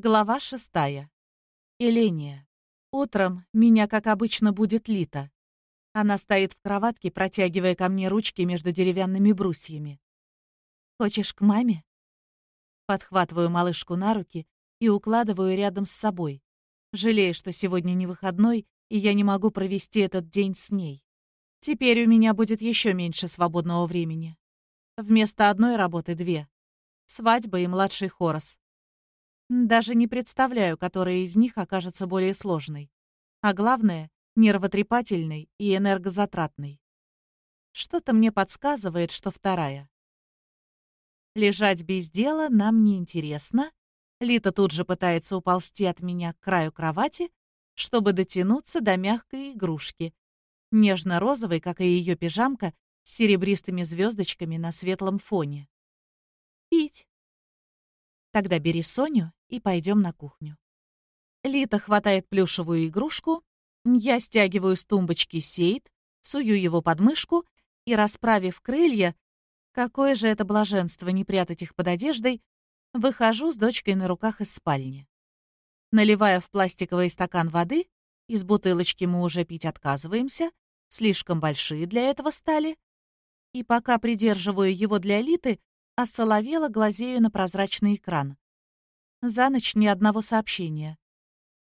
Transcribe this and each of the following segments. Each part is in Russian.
Глава шестая. Эления. Утром меня, как обычно, будет Лита. Она стоит в кроватке, протягивая ко мне ручки между деревянными брусьями. «Хочешь к маме?» Подхватываю малышку на руки и укладываю рядом с собой, жалея, что сегодня не выходной, и я не могу провести этот день с ней. Теперь у меня будет еще меньше свободного времени. Вместо одной работы — две. Свадьба и младший хорос. Даже не представляю, которая из них окажется более сложной. А главное, нервотрепательной и энергозатратной. Что-то мне подсказывает, что вторая. Лежать без дела нам не интересно. Лита тут же пытается уползти от меня к краю кровати, чтобы дотянуться до мягкой игрушки, нежно-розовой, как и ее пижамка, с серебристыми звездочками на светлом фоне. Пить. Тогда бери Соню и пойдем на кухню. Лита хватает плюшевую игрушку, я стягиваю с тумбочки сейт, сую его под мышку и, расправив крылья, какое же это блаженство не прятать их под одеждой, выхожу с дочкой на руках из спальни. Наливая в пластиковый стакан воды, из бутылочки мы уже пить отказываемся, слишком большие для этого стали, и пока придерживаю его для Литы, осоловела глазею на прозрачный экран. За ночь ни одного сообщения.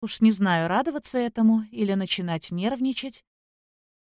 Уж не знаю, радоваться этому или начинать нервничать.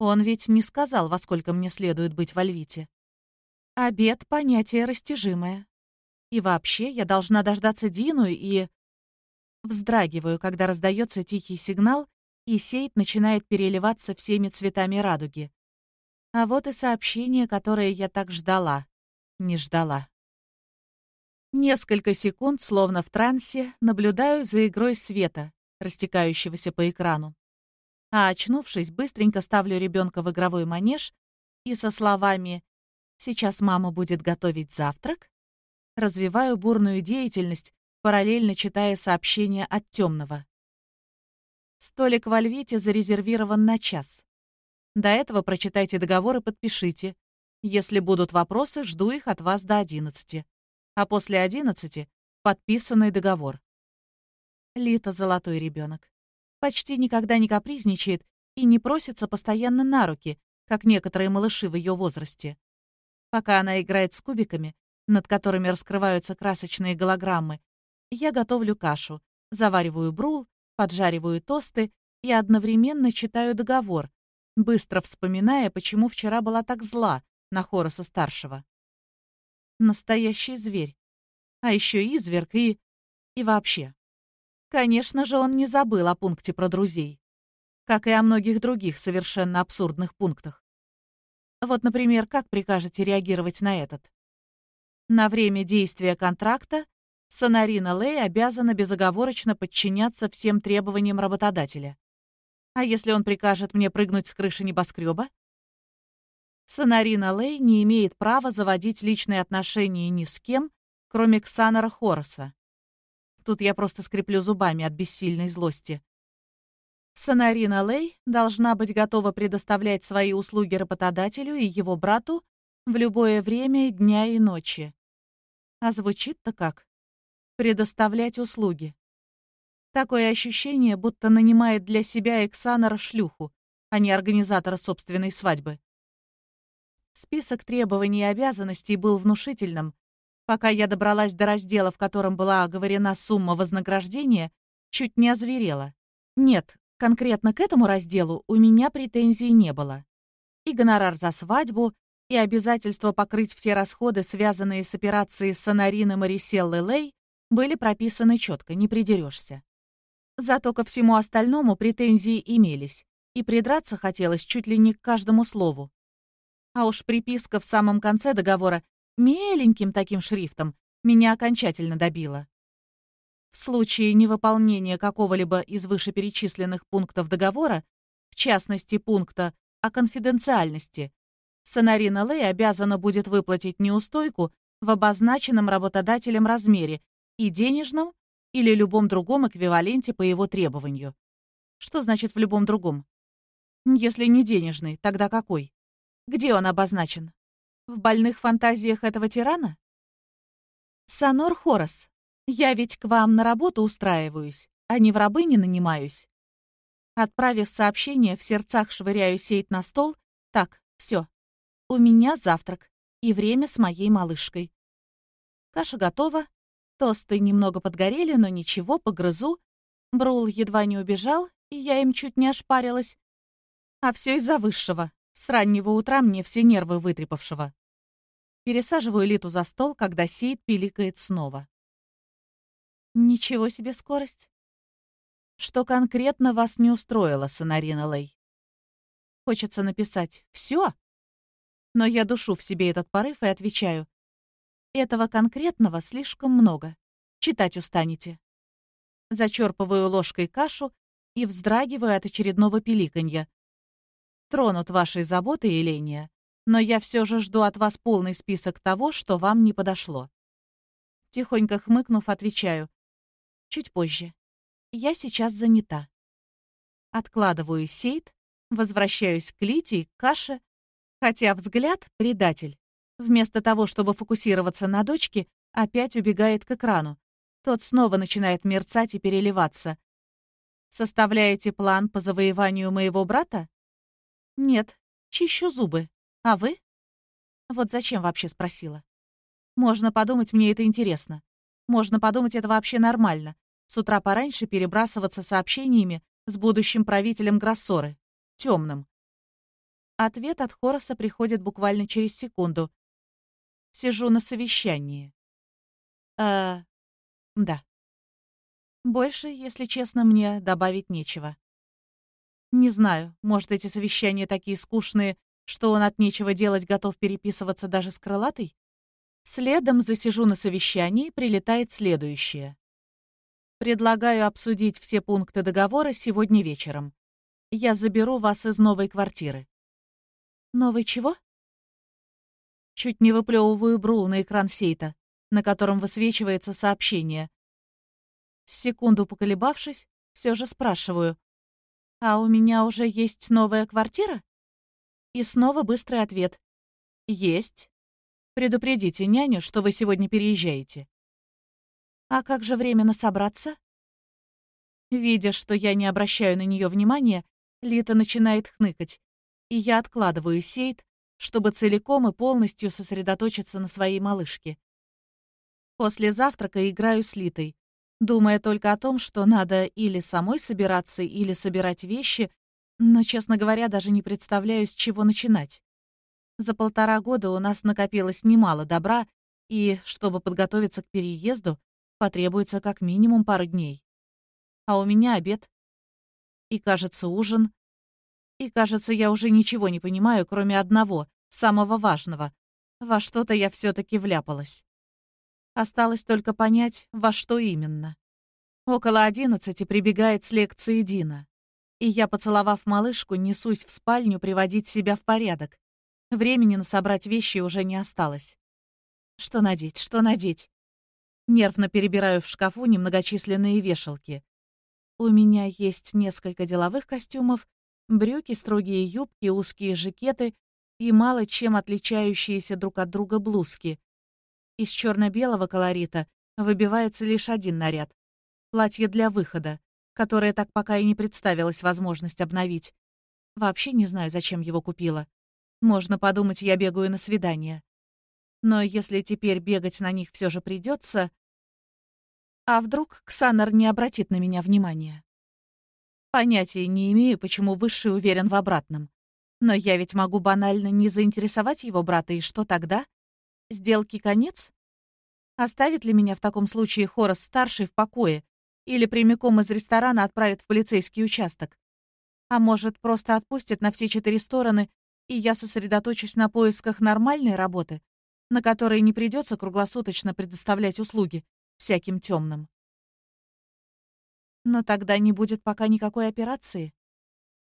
Он ведь не сказал, во сколько мне следует быть в Альвите. Обед — понятие растяжимое. И вообще, я должна дождаться Дину и... Вздрагиваю, когда раздается тихий сигнал, и сейт начинает переливаться всеми цветами радуги. А вот и сообщение, которое я так ждала. Не ждала. Несколько секунд, словно в трансе, наблюдаю за игрой света, растекающегося по экрану. А очнувшись, быстренько ставлю ребенка в игровой манеж и со словами «Сейчас мама будет готовить завтрак» развиваю бурную деятельность, параллельно читая сообщения от темного. Столик в Альвите зарезервирован на час. До этого прочитайте договор и подпишите. Если будут вопросы, жду их от вас до одиннадцати а после одиннадцати — подписанный договор. Лита — золотой ребенок. Почти никогда не капризничает и не просится постоянно на руки, как некоторые малыши в ее возрасте. Пока она играет с кубиками, над которыми раскрываются красочные голограммы, я готовлю кашу, завариваю брул, поджариваю тосты и одновременно читаю договор, быстро вспоминая, почему вчера была так зла на Хороса-старшего. Настоящий зверь. А еще изверг и... и вообще. Конечно же, он не забыл о пункте про друзей. Как и о многих других совершенно абсурдных пунктах. Вот, например, как прикажете реагировать на этот? На время действия контракта Сонарина Лей обязана безоговорочно подчиняться всем требованиям работодателя. А если он прикажет мне прыгнуть с крыши небоскреба? Сонарина Лей не имеет права заводить личные отношения ни с кем, кроме Ксанара Хороса. Тут я просто скреплю зубами от бессильной злости. Сонарина Лей должна быть готова предоставлять свои услуги работодателю и его брату в любое время дня и ночи. А звучит-то как? Предоставлять услуги. Такое ощущение, будто нанимает для себя Эксанара шлюху, а не организатора собственной свадьбы. Список требований и обязанностей был внушительным. Пока я добралась до раздела, в котором была оговорена сумма вознаграждения, чуть не озверела. Нет, конкретно к этому разделу у меня претензий не было. И гонорар за свадьбу, и обязательство покрыть все расходы, связанные с операцией Сонарины Мариселлы Лей, были прописаны четко, не придерешься. Зато ко всему остальному претензии имелись, и придраться хотелось чуть ли не к каждому слову. А уж приписка в самом конце договора меленьким таким шрифтом меня окончательно добила. В случае невыполнения какого-либо из вышеперечисленных пунктов договора, в частности пункта о конфиденциальности, Сонарина Лэй обязана будет выплатить неустойку в обозначенном работодателем размере и денежном или любом другом эквиваленте по его требованию. Что значит в любом другом? Если не денежный, тогда какой? Где он обозначен? В больных фантазиях этого тирана? Санор Хорос, Я ведь к вам на работу устраиваюсь, а не в рабы не нанимаюсь. Отправив сообщение, в сердцах швыряю сеть на стол. Так, все. У меня завтрак и время с моей малышкой. Каша готова. Тосты немного подгорели, но ничего, погрызу. Брул едва не убежал, и я им чуть не ошпарилась. А все из-за высшего. С раннего утра мне все нервы вытрепавшего. Пересаживаю Литу за стол, когда Сейд пиликает снова. Ничего себе скорость. Что конкретно вас не устроило, Сонарина Лей? Хочется написать «все», но я душу в себе этот порыв и отвечаю «этого конкретного слишком много. Читать устанете». Зачерпываю ложкой кашу и вздрагиваю от очередного пиликанья. Тронут вашей заботой, Еления, но я все же жду от вас полный список того, что вам не подошло. Тихонько хмыкнув, отвечаю. Чуть позже. Я сейчас занята. Откладываю сейт, возвращаюсь к Лите и к каше, хотя взгляд — предатель. Вместо того, чтобы фокусироваться на дочке, опять убегает к экрану. Тот снова начинает мерцать и переливаться. «Составляете план по завоеванию моего брата?» «Нет, чищу зубы. А вы?» Вот зачем вообще спросила. Можно подумать, мне это интересно. Можно подумать, это вообще нормально с утра пораньше перебрасываться сообщениями с будущим правителем Гроссоры, темным. Ответ от Хороса приходит буквально через секунду. Сижу на совещании. Э, да. Больше, если честно, мне добавить нечего. Не знаю, может, эти совещания такие скучные, что он от нечего делать готов переписываться даже с крылатой? Следом засижу на совещании, прилетает следующее. Предлагаю обсудить все пункты договора сегодня вечером. Я заберу вас из новой квартиры. Новой чего? Чуть не выплевываю брул на экран сейта, на котором высвечивается сообщение. Секунду поколебавшись, все же спрашиваю. «А у меня уже есть новая квартира?» И снова быстрый ответ. «Есть. Предупредите няню, что вы сегодня переезжаете. «А как же временно собраться?» Видя, что я не обращаю на нее внимания, Лита начинает хныкать, и я откладываю сейт, чтобы целиком и полностью сосредоточиться на своей малышке. После завтрака играю с Литой, думая только о том, что надо или самой собираться, или собирать вещи, но, честно говоря, даже не представляю, с чего начинать. За полтора года у нас накопилось немало добра, и, чтобы подготовиться к переезду, потребуется как минимум пара дней. А у меня обед. И, кажется, ужин. И, кажется, я уже ничего не понимаю, кроме одного, самого важного. Во что-то я все таки вляпалась. Осталось только понять, во что именно. Около одиннадцати прибегает с лекции Дина. И я, поцеловав малышку, несусь в спальню приводить себя в порядок. Времени на собрать вещи уже не осталось. Что надеть, что надеть? Нервно перебираю в шкафу немногочисленные вешалки. У меня есть несколько деловых костюмов, брюки, строгие юбки, узкие жакеты и мало чем отличающиеся друг от друга блузки. Из черно-белого колорита выбивается лишь один наряд — платье для выхода, которое так пока и не представилась возможность обновить. Вообще не знаю, зачем его купила. Можно подумать, я бегаю на свидание. Но если теперь бегать на них все же придется, а вдруг Ксанар не обратит на меня внимания? Понятия не имею, почему Высший уверен в обратном. Но я ведь могу банально не заинтересовать его брата, и что тогда? Сделки конец? Оставит ли меня в таком случае Хорос-старший в покое или прямиком из ресторана отправит в полицейский участок? А может, просто отпустит на все четыре стороны, и я сосредоточусь на поисках нормальной работы, на которой не придется круглосуточно предоставлять услуги, всяким темным. Но тогда не будет пока никакой операции.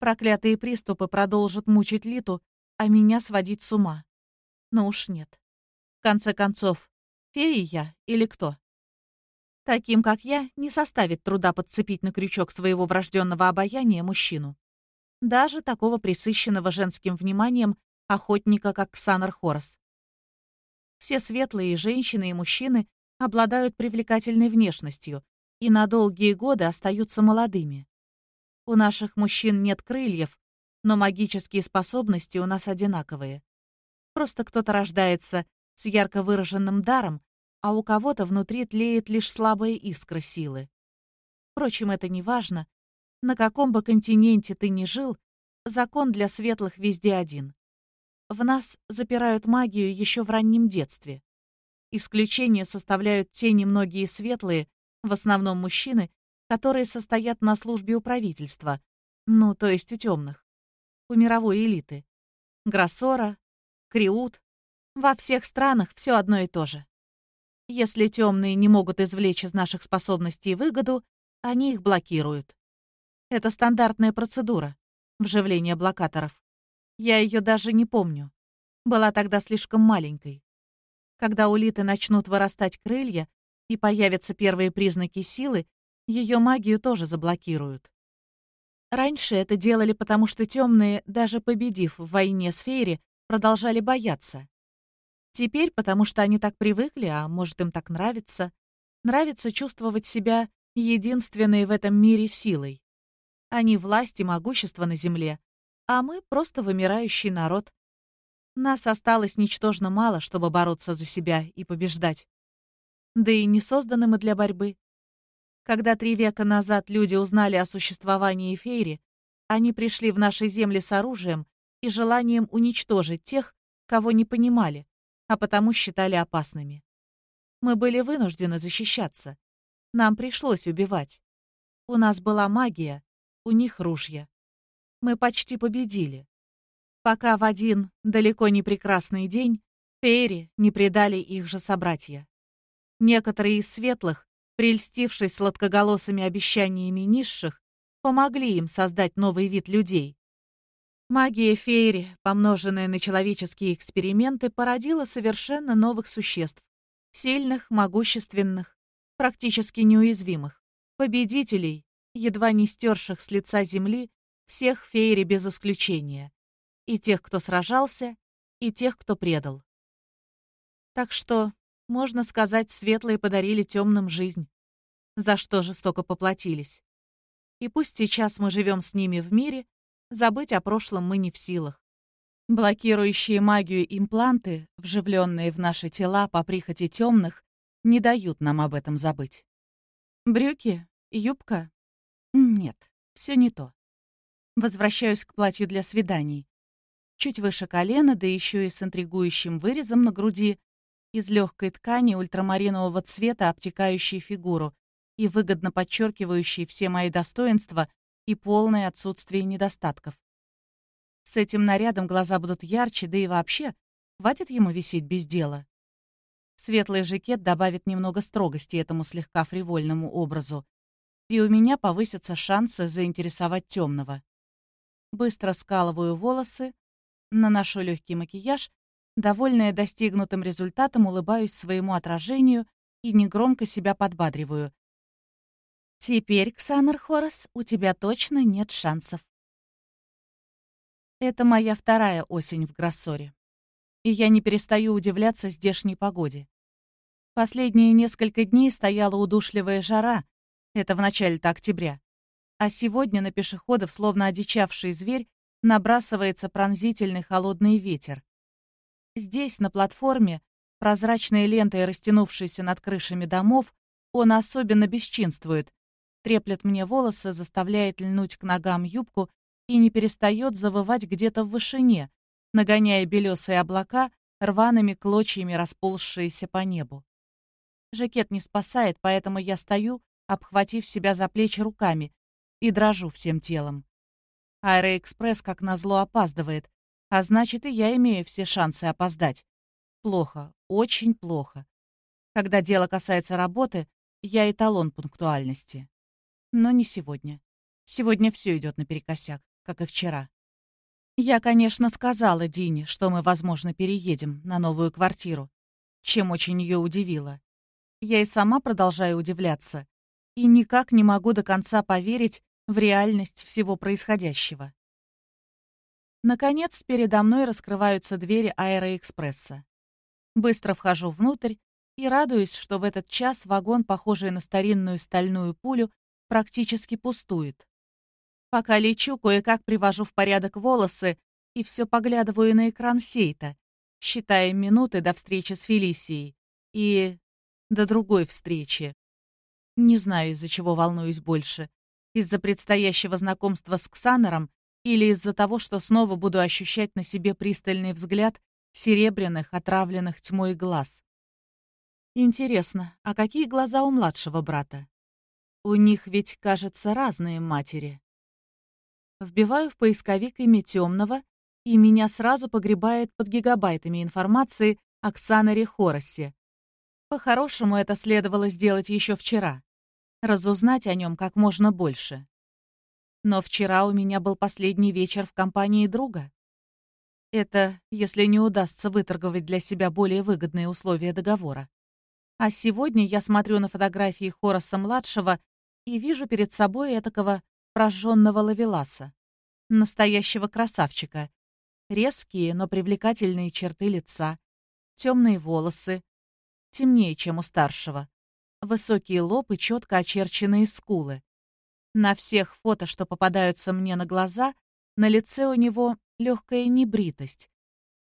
Проклятые приступы продолжат мучить Литу, а меня сводить с ума. Но уж нет. Конце концов, фея я или кто? Таким, как я, не составит труда подцепить на крючок своего врожденного обаяния мужчину. Даже такого присыщенного женским вниманием охотника, как Ксанар Хорос. Все светлые женщины и мужчины обладают привлекательной внешностью и на долгие годы остаются молодыми. У наших мужчин нет крыльев, но магические способности у нас одинаковые. Просто кто-то рождается с ярко выраженным даром, а у кого-то внутри тлеет лишь слабая искра силы. Впрочем, это не важно. На каком бы континенте ты ни жил, закон для светлых везде один. В нас запирают магию еще в раннем детстве. Исключение составляют те немногие светлые, в основном мужчины, которые состоят на службе у правительства, ну, то есть у темных, у мировой элиты. Гроссора, Криут. Во всех странах все одно и то же. Если темные не могут извлечь из наших способностей выгоду, они их блокируют. Это стандартная процедура — вживление блокаторов. Я ее даже не помню. Была тогда слишком маленькой. Когда у Литы начнут вырастать крылья и появятся первые признаки силы, ее магию тоже заблокируют. Раньше это делали, потому что темные, даже победив в войне с Фейри, продолжали бояться. Теперь, потому что они так привыкли, а может им так нравится, нравится чувствовать себя единственной в этом мире силой. Они власть и могущество на земле, а мы просто вымирающий народ. Нас осталось ничтожно мало, чтобы бороться за себя и побеждать. Да и не созданы мы для борьбы. Когда три века назад люди узнали о существовании Фейри, они пришли в наши земли с оружием и желанием уничтожить тех, кого не понимали, а потому считали опасными. Мы были вынуждены защищаться. Нам пришлось убивать. У нас была магия, у них ружья. Мы почти победили. Пока в один далеко не прекрасный день Фейри не предали их же собратья. Некоторые из светлых прельстившись сладкоголосыми обещаниями низших, помогли им создать новый вид людей. Магия Фейри, помноженная на человеческие эксперименты, породила совершенно новых существ. Сильных, могущественных, практически неуязвимых. Победителей, едва не стерших с лица земли, всех Фейри без исключения. И тех, кто сражался, и тех, кто предал. Так что можно сказать, светлые подарили темным жизнь, за что жестоко поплатились. И пусть сейчас мы живем с ними в мире, забыть о прошлом мы не в силах. Блокирующие магию импланты, вживленные в наши тела по прихоти темных, не дают нам об этом забыть. Брюки? Юбка? Нет, все не то. Возвращаюсь к платью для свиданий. Чуть выше колена, да еще и с интригующим вырезом на груди, из легкой ткани ультрамаринового цвета, обтекающей фигуру и выгодно подчеркивающей все мои достоинства и полное отсутствие недостатков. С этим нарядом глаза будут ярче, да и вообще, хватит ему висеть без дела. Светлый жакет добавит немного строгости этому слегка фривольному образу, и у меня повысятся шансы заинтересовать темного. Быстро скалываю волосы, наношу легкий макияж Довольная достигнутым результатом, улыбаюсь своему отражению и негромко себя подбадриваю. «Теперь, Ксанар Хорос, у тебя точно нет шансов». Это моя вторая осень в Гроссоре. И я не перестаю удивляться здешней погоде. Последние несколько дней стояла удушливая жара, это в начале-то октября. А сегодня на пешеходов, словно одичавший зверь, набрасывается пронзительный холодный ветер. Здесь, на платформе, прозрачной лентой, растянувшейся над крышами домов, он особенно бесчинствует. Треплет мне волосы, заставляет льнуть к ногам юбку и не перестает завывать где-то в вышине, нагоняя белесые облака, рваными клочьями расползшиеся по небу. Жакет не спасает, поэтому я стою, обхватив себя за плечи руками, и дрожу всем телом. Аэроэкспресс, как назло, опаздывает, а значит, и я имею все шансы опоздать. Плохо, очень плохо. Когда дело касается работы, я эталон пунктуальности. Но не сегодня. Сегодня все идет наперекосяк, как и вчера. Я, конечно, сказала Дине, что мы, возможно, переедем на новую квартиру, чем очень ее удивило. Я и сама продолжаю удивляться, и никак не могу до конца поверить в реальность всего происходящего. Наконец, передо мной раскрываются двери аэроэкспресса. Быстро вхожу внутрь и радуюсь, что в этот час вагон, похожий на старинную стальную пулю, практически пустует. Пока лечу, кое-как привожу в порядок волосы и все поглядываю на экран сейта, считая минуты до встречи с Фелисией и до другой встречи. Не знаю, из-за чего волнуюсь больше. Из-за предстоящего знакомства с Ксанером или из-за того, что снова буду ощущать на себе пристальный взгляд серебряных, отравленных тьмой глаз. Интересно, а какие глаза у младшего брата? У них ведь, кажется, разные матери. Вбиваю в поисковик имя темного, и меня сразу погребает под гигабайтами информации о Ксанаре. По-хорошему, это следовало сделать еще вчера. Разузнать о нем как можно больше. Но вчера у меня был последний вечер в компании друга. Это, если не удастся выторговать для себя более выгодные условия договора. А сегодня я смотрю на фотографии Хороса-младшего и вижу перед собой этакого прожженного лавеласа. Настоящего красавчика. Резкие, но привлекательные черты лица, темные волосы, темнее, чем у старшего, высокие лоб и четко очерченные скулы. На всех фото, что попадаются мне на глаза, на лице у него легкая небритость,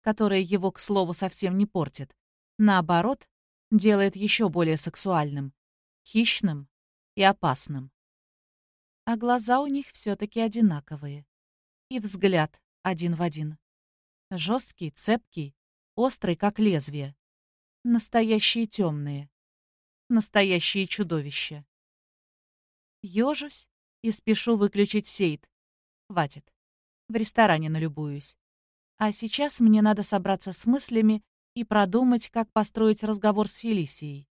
которая его, к слову, совсем не портит. Наоборот, делает еще более сексуальным, хищным и опасным. А глаза у них все-таки одинаковые. И взгляд один в один. Жесткий, цепкий, острый, как лезвие. Настоящие темные. Настоящие чудовища. Ёжусь и спешу выключить сейт. Хватит. В ресторане налюбуюсь. А сейчас мне надо собраться с мыслями и продумать, как построить разговор с Фелисией.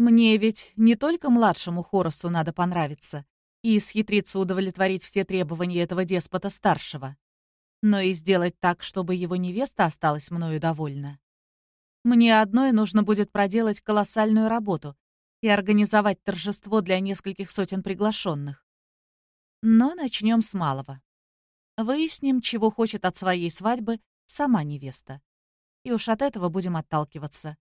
Мне ведь не только младшему Хоросу надо понравиться и схитриться удовлетворить все требования этого деспота старшего, но и сделать так, чтобы его невеста осталась мною довольна. Мне одной нужно будет проделать колоссальную работу и организовать торжество для нескольких сотен приглашенных. Но начнем с малого. Выясним, чего хочет от своей свадьбы сама невеста и уж от этого будем отталкиваться.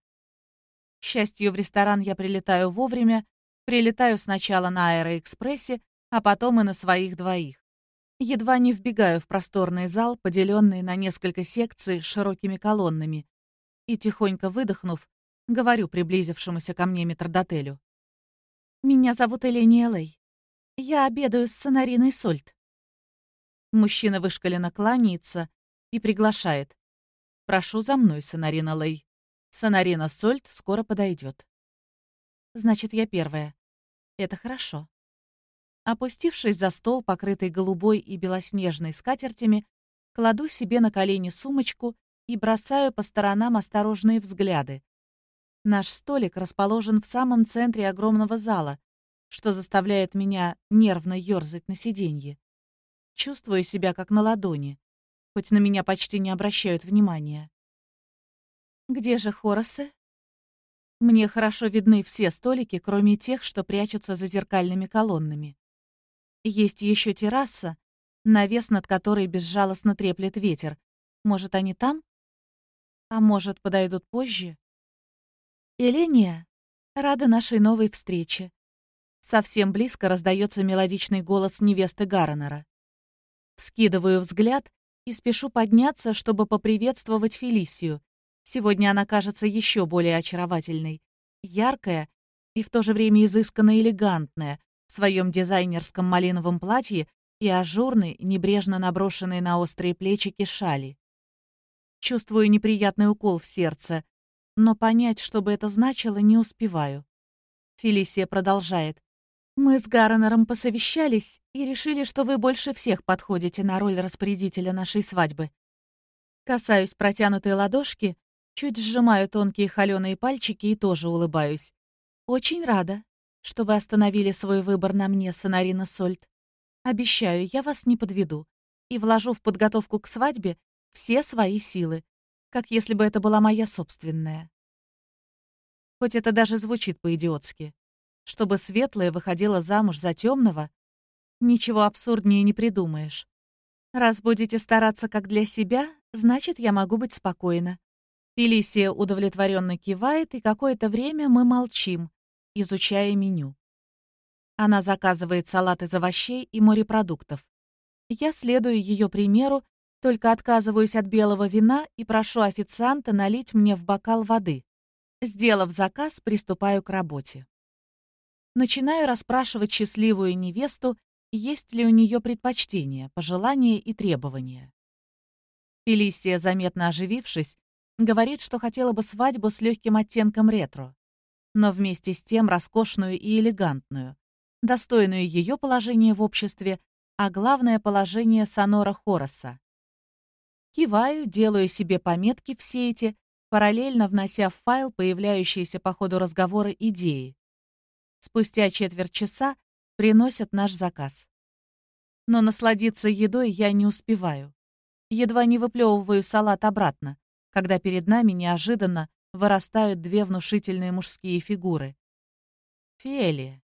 К счастью, в ресторан я прилетаю вовремя, прилетаю сначала на аэроэкспрессе, а потом и на своих двоих. Едва не вбегаю в просторный зал, поделенный на несколько секций широкими колоннами, и, тихонько выдохнув, говорю приблизившемуся ко мне метрдотелю. «Меня зовут Эления Лей. Я обедаю с Сонариной Сольт». Мужчина вышкаленно кланяется и приглашает. Прошу за мной, Сонарина Лей. Сонарина Сольт скоро подойдет. Значит, я первая. Это хорошо. Опустившись за стол, покрытый голубой и белоснежной скатертями, кладу себе на колени сумочку и бросаю по сторонам осторожные взгляды. Наш столик расположен в самом центре огромного зала, что заставляет меня нервно ерзать на сиденье. Чувствую себя как на ладони хоть на меня почти не обращают внимания. «Где же Хоросы?» Мне хорошо видны все столики, кроме тех, что прячутся за зеркальными колоннами. Есть еще терраса, навес над которой безжалостно треплет ветер. Может, они там? А может, подойдут позже? Эления, рада нашей новой встрече. Совсем близко раздается мелодичный голос невесты Гарренера. Скидываю взгляд и спешу подняться, чтобы поприветствовать Фелисию. Сегодня она кажется еще более очаровательной. Яркая и в то же время изысканно элегантная в своем дизайнерском малиновом платье и ажурной, небрежно наброшенной на острые плечики шали. Чувствую неприятный укол в сердце, но понять, что бы это значило, не успеваю. Фелисия продолжает. Мы с Гарренером посовещались и решили, что вы больше всех подходите на роль распорядителя нашей свадьбы. Касаюсь протянутой ладошки, чуть сжимаю тонкие холеные пальчики и тоже улыбаюсь. Очень рада, что вы остановили свой выбор на мне, Сонарина Сольт. Обещаю, я вас не подведу и вложу в подготовку к свадьбе все свои силы, как если бы это была моя собственная. Хоть это даже звучит по-идиотски чтобы светлая выходила замуж за темного, ничего абсурднее не придумаешь. Раз будете стараться как для себя, значит, я могу быть спокойна. Фелисия удовлетворенно кивает, и какое-то время мы молчим, изучая меню. Она заказывает салат из овощей и морепродуктов. Я следую ее примеру, только отказываюсь от белого вина и прошу официанта налить мне в бокал воды. Сделав заказ, приступаю к работе. Начинаю расспрашивать счастливую невесту, есть ли у нее предпочтения, пожелания и требования. Фелисия, заметно оживившись, говорит, что хотела бы свадьбу с легким оттенком ретро, но вместе с тем роскошную и элегантную, достойную ее положения в обществе, а главное положение Сонора Хороса. Киваю, делаю себе пометки все эти, параллельно внося в файл появляющиеся по ходу разговора идеи. Спустя четверть часа приносят наш заказ. Но насладиться едой я не успеваю. Едва не выплевываю салат обратно, когда перед нами неожиданно вырастают две внушительные мужские фигуры. Фели,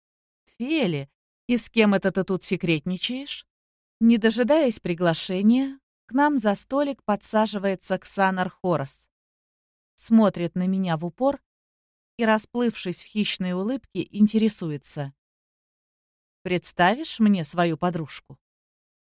Фели, и с кем это ты тут секретничаешь? Не дожидаясь приглашения, к нам за столик подсаживается Ксанар Хорос. Смотрит на меня в упор и, расплывшись в хищной улыбке, интересуется. «Представишь мне свою подружку?»